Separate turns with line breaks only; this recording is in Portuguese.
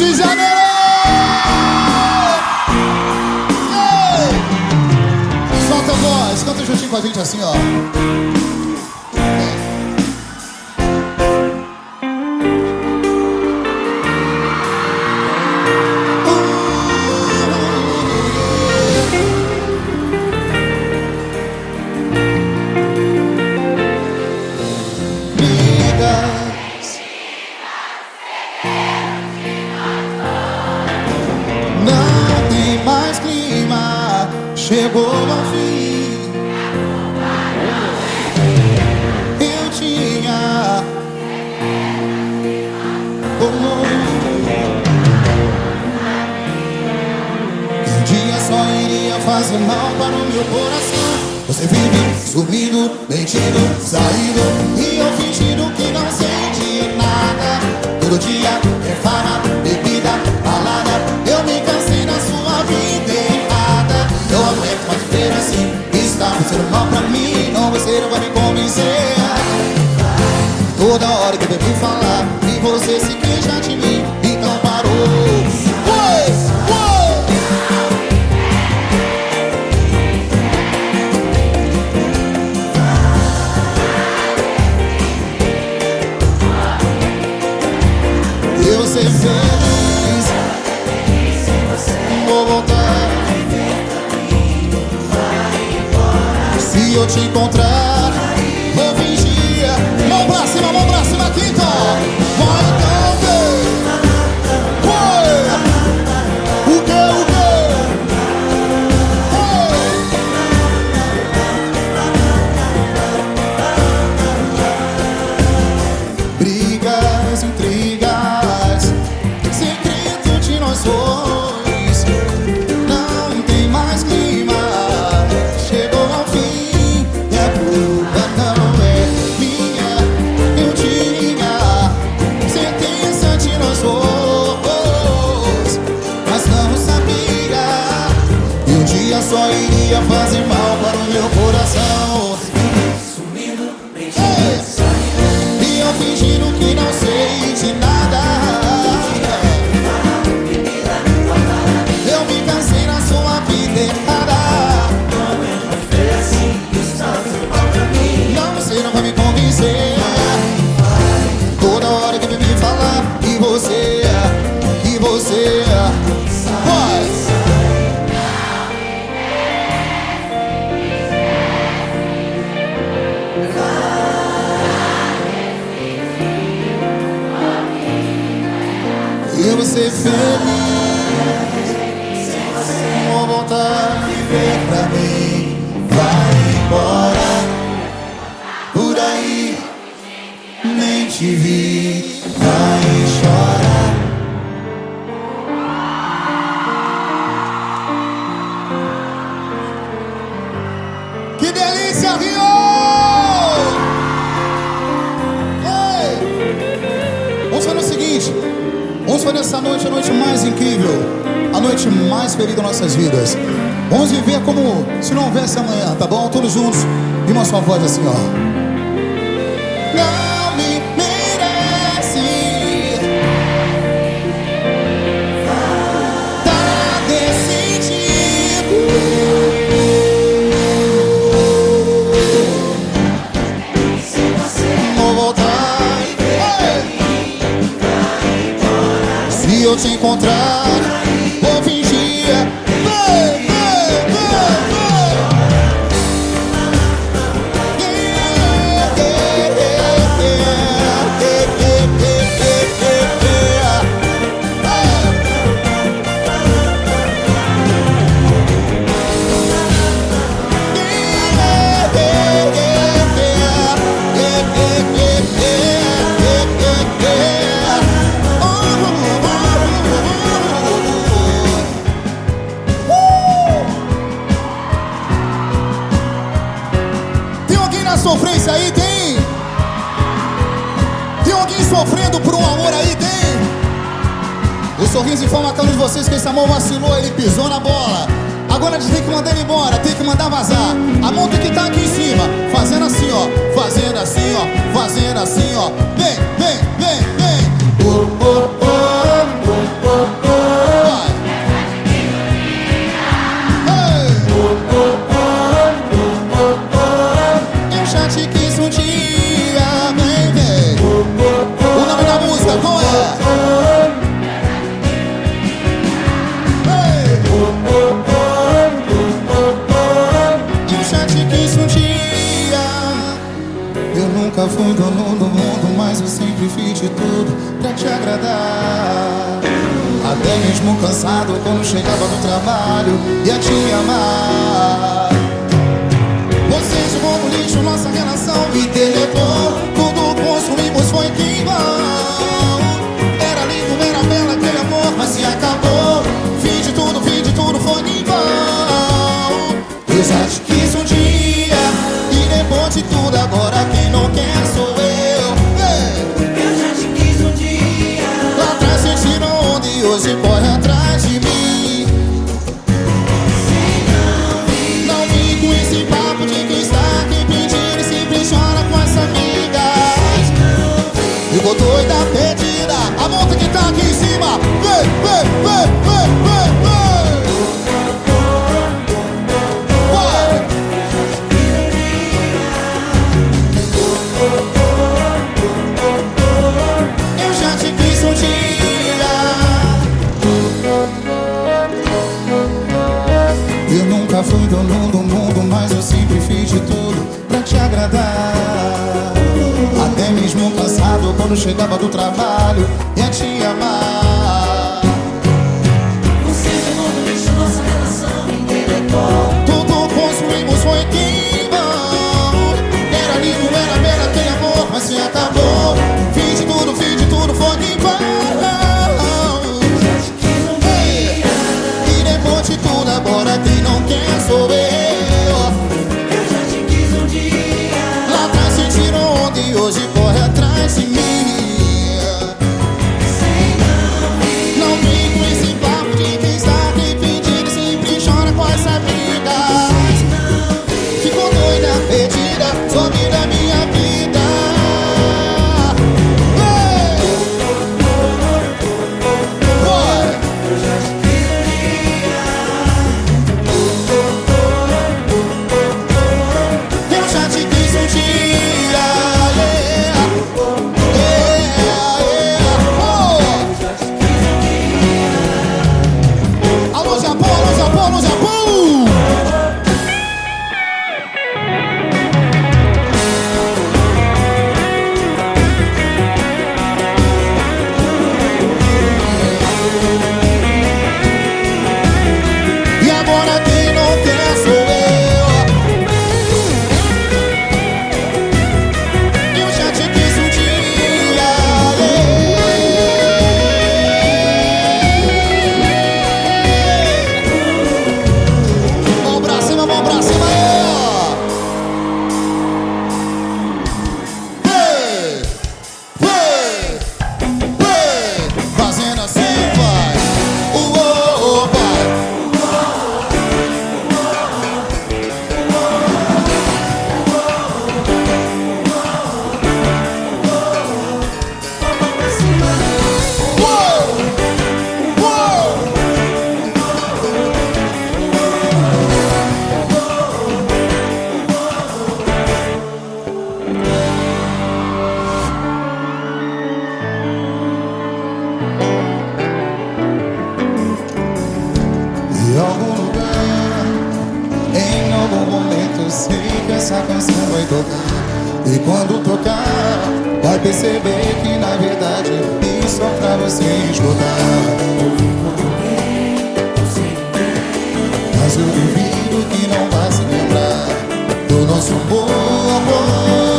de Janeiro! Ei! Solta a voz, canta juntinho com a gente assim, ó. Sumindo, mentindo, saindo e eu fingindo que não senti nada. Todo dia é farra, bebida, balada. Eu me cansei da sua vida errada. Eu aguento mais viver assim. Está fazendo mal pra mim, não você não vai me convencer. Toda hora que eu me falar e você se queixa de mim, vou ser feliz Vou voltar a pra mim. Vai embora. Por aí. Nem te vi. Vai chorar. Que delícia, Rio! Vamos fazer o seguinte Vamos fazer essa noite a noite mais incrível, a noite mais feliz das nossas vidas. Vamos viver como se não houvesse amanhã, tá bom? Todos juntos, e uma só voz assim, ó. Não te encontrar, sofrendo por um amor aí? Tem? O sorriso informa a cada um de vocês que esse amor vacilou, ele pisou na bola. Agora a gente tem que mandar ele embora, tem que mandar vazar. A mão tem que estar aqui em cima, fazendo assim, ó, fazendo assim, ó, fazendo assim, ó. Vem, e a te amar. Vocês vão no lixo, nossa relação me deletou. quando chegava do trabalho ia te amar.
Você é o mundo, deixou nossa relação intelectual.
algum momento sei que essa canção vai tocar. E quando tocar, vai perceber que na verdade Isso é pra você escutar. Mas eu duvido que não vá se lembrar Do nosso amor